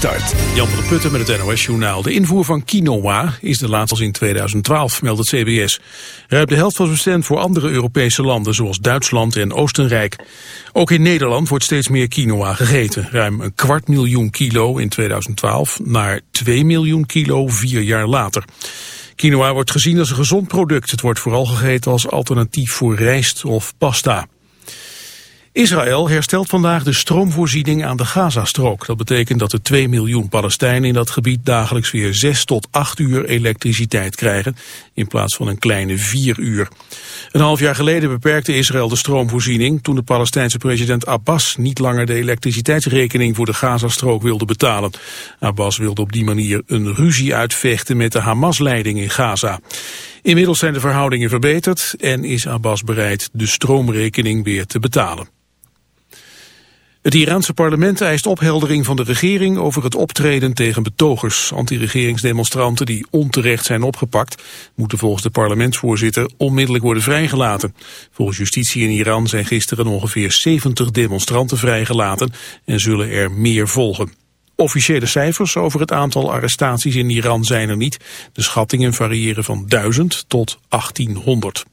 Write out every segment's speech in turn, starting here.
start. Jan van der Putten met het NOS-journaal. De invoer van quinoa is de laatste in 2012, meldt het CBS. Ruim de helft was bestemd voor andere Europese landen, zoals Duitsland en Oostenrijk. Ook in Nederland wordt steeds meer quinoa gegeten. Ruim een kwart miljoen kilo in 2012 naar 2 miljoen kilo vier jaar later. Quinoa wordt gezien als een gezond product. Het wordt vooral gegeten als alternatief voor rijst of pasta. Israël herstelt vandaag de stroomvoorziening aan de Gazastrook. Dat betekent dat de 2 miljoen Palestijnen in dat gebied dagelijks weer 6 tot 8 uur elektriciteit krijgen, in plaats van een kleine 4 uur. Een half jaar geleden beperkte Israël de stroomvoorziening toen de Palestijnse president Abbas niet langer de elektriciteitsrekening voor de Gazastrook wilde betalen. Abbas wilde op die manier een ruzie uitvechten met de Hamas-leiding in Gaza. Inmiddels zijn de verhoudingen verbeterd en is Abbas bereid de stroomrekening weer te betalen. Het Iraanse parlement eist opheldering van de regering over het optreden tegen betogers. Anti-regeringsdemonstranten die onterecht zijn opgepakt moeten volgens de parlementsvoorzitter onmiddellijk worden vrijgelaten. Volgens justitie in Iran zijn gisteren ongeveer 70 demonstranten vrijgelaten en zullen er meer volgen. Officiële cijfers over het aantal arrestaties in Iran zijn er niet. De schattingen variëren van 1000 tot 1800.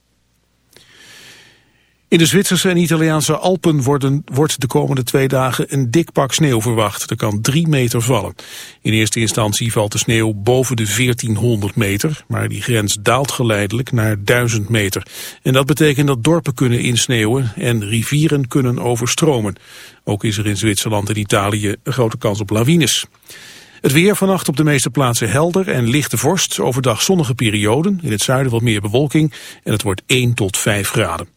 In de Zwitserse en Italiaanse Alpen worden, wordt de komende twee dagen een dik pak sneeuw verwacht. Er kan drie meter vallen. In eerste instantie valt de sneeuw boven de 1400 meter, maar die grens daalt geleidelijk naar 1000 meter. En dat betekent dat dorpen kunnen insneeuwen en rivieren kunnen overstromen. Ook is er in Zwitserland en Italië een grote kans op lawines. Het weer vannacht op de meeste plaatsen helder en lichte vorst. Overdag zonnige perioden, in het zuiden wat meer bewolking en het wordt 1 tot 5 graden.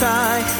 try.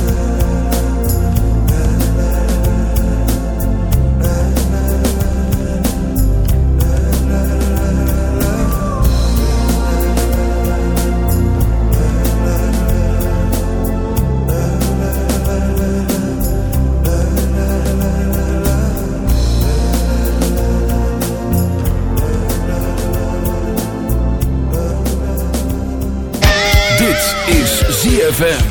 ZFM.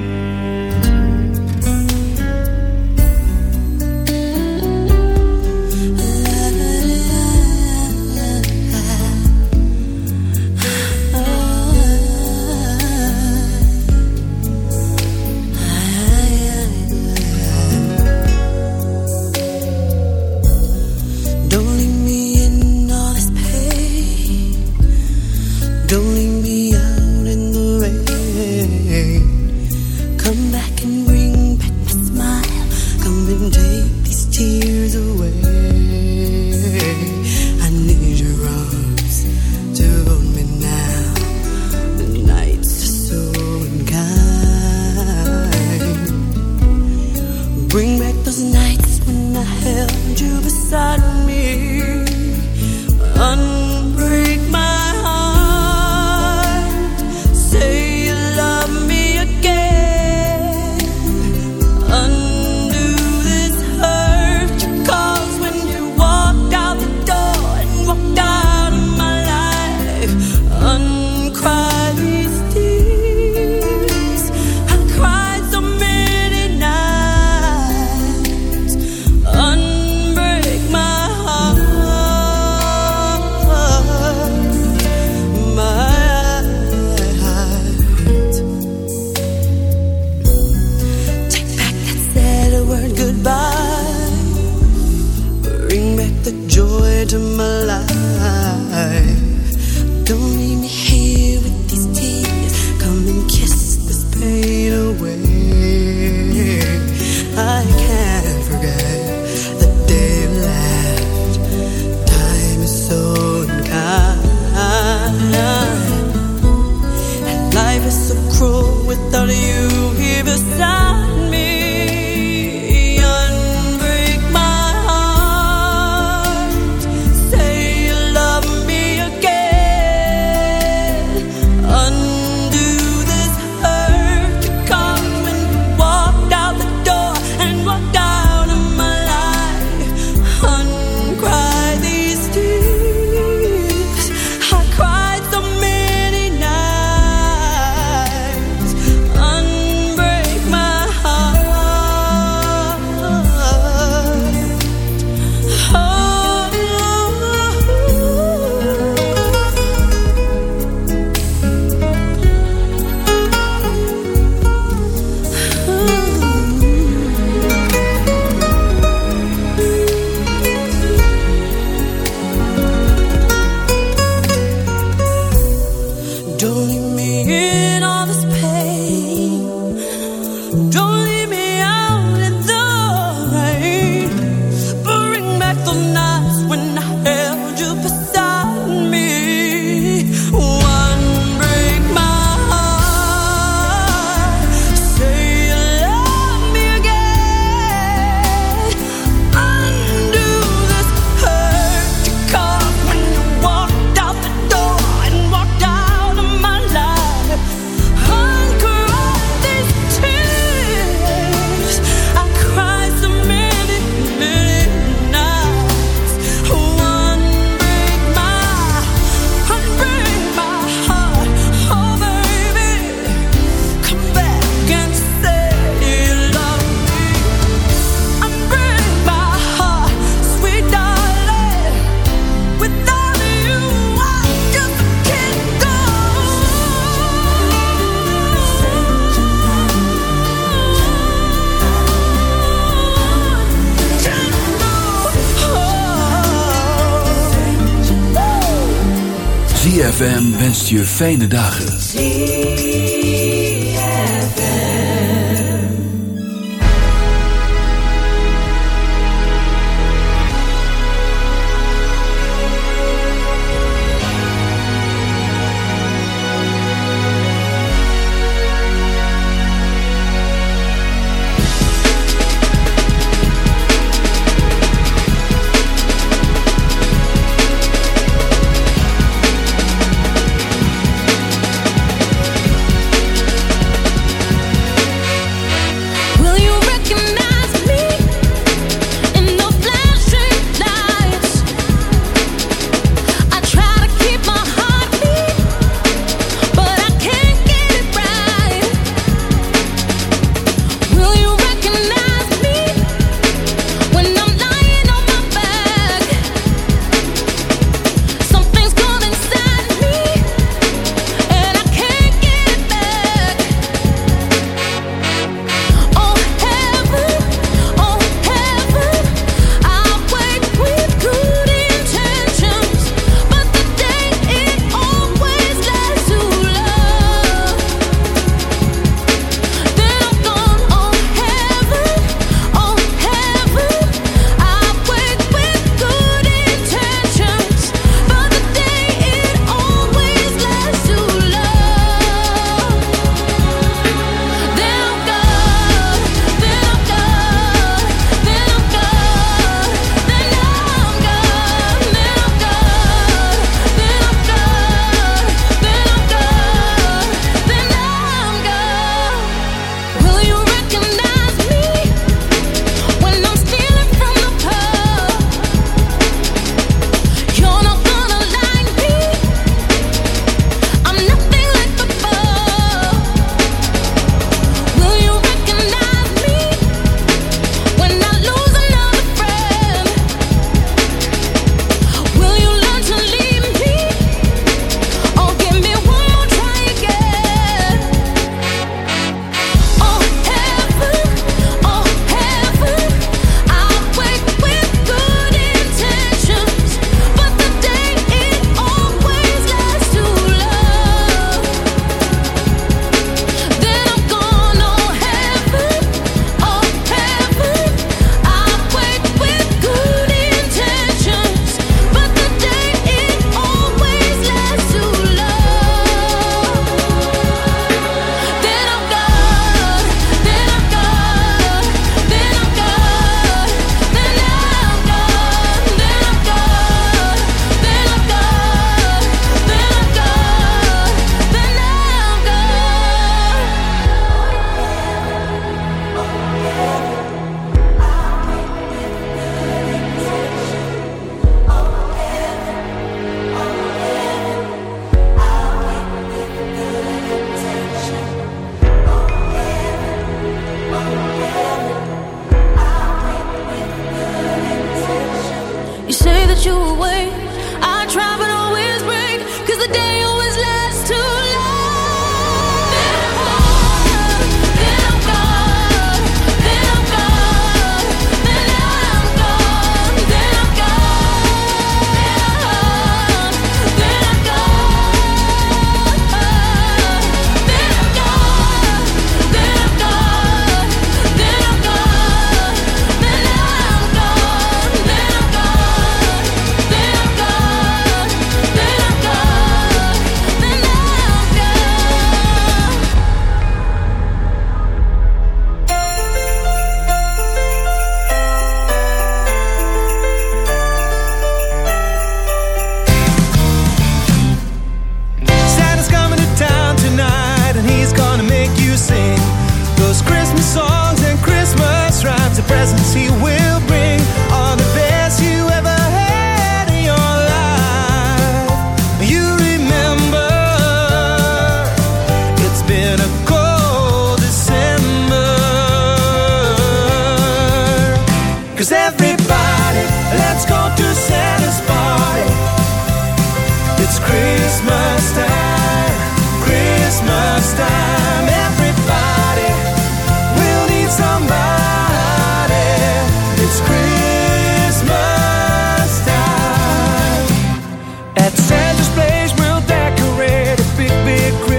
Je fijne dagen.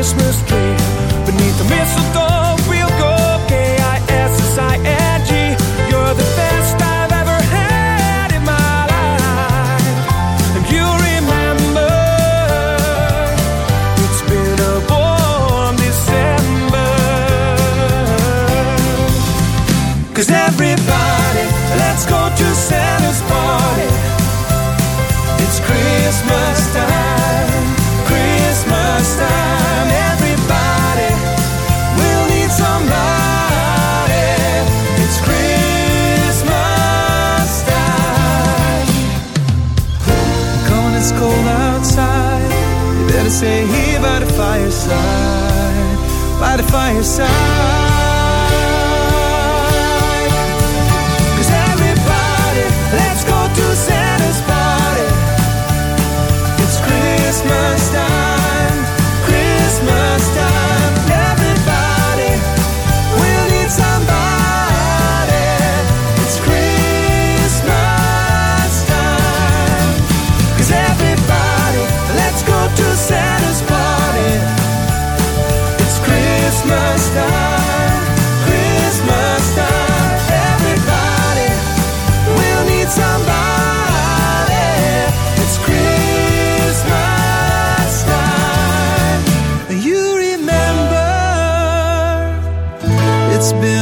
Christmas tree. Beneath the mistletoe, we'll go K I S S I N G. You're the best I've ever had in my life, and you remember it's been a warm December. Cause everybody, let's go to Santa's party. It's Christmas. by the fireside. been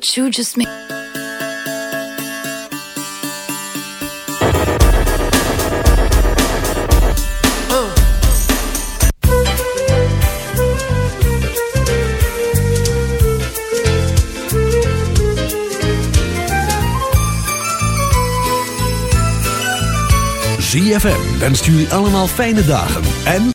But you just made. ZFM wenst jullie allemaal fijne dagen en...